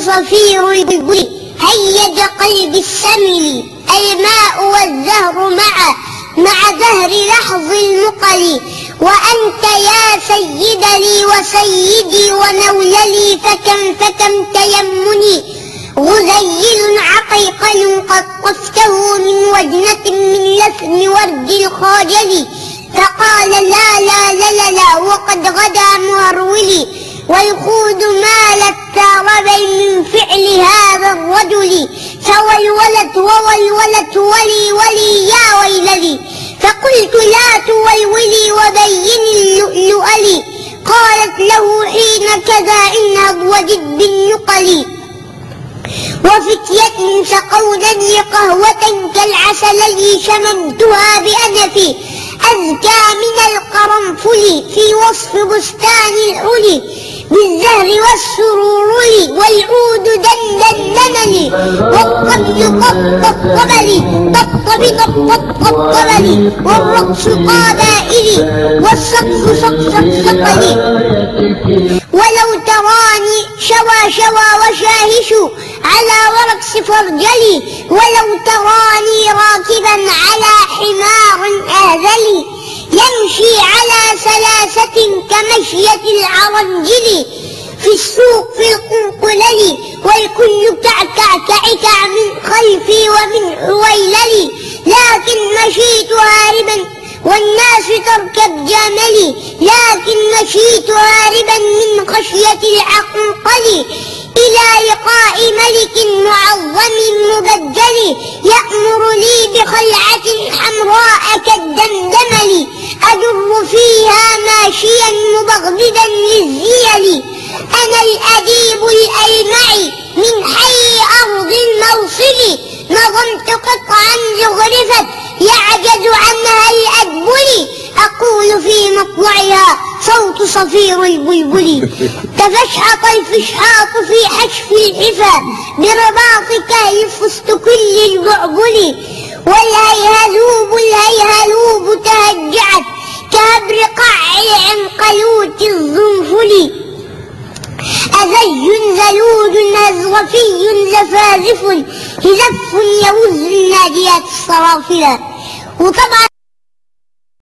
صفير البلبل هيج قلبي السمل الماء والزهر معا مع زهر لحظ المقل. وأنت يا سيد لي وسيدي ونوللي فكم فكم تيمني. غزيل عقيقل قد قفته من وجنة من لثم ورد الخاجل فقال لا لا لا لا, وقد غدا مهرولي والخود من فعل هذا الرجل فولولت وولولت ولي ولي يا ويللي فقلت لا تولولي وبين اللؤلؤ لي. قالت له حين كذا إنهض وجد بالنقل وفتية سقونني قهوة كالعسل لي شممتها بأنفي أزكى من القرنفل في وصف بستان الحلي بالزهر والسرور قط قبلي طبطب طبطب قبلي والرقص قبائلي والسقف سقف سقلي ولو تراني شوى شوى وشاهش على ورقس فرجلي ولو تراني راكبا على حمار أهذلي يمشي على سلاسة كمشية العرنجل في السوق والكل كعكع كعكع من خلفي ومن حويللي لكن مشيت هاربا والناس تركب جملي لكن مشيت هاربا من خشية العقنقل. إلى لقاء ملك معظم مبجل يأمر لي بخلعة حمراء كالدمدمل. أجر فيها ماشيا مبغضدا للزيل. الأديب الألمعي من حي أرض الموصل؟ نظمت قطعا زغرفت يعجز عنها الأدبل. أقول في مطلعها صوت صفير البلبل. تفشحط الفشحاط في حشف الحفا. برباط كهل فست كل البعبل. والهيهلوب الهيهلوب تهجعت نزرفي زفازف هزف يوز الناديات الصرافلة وطبعا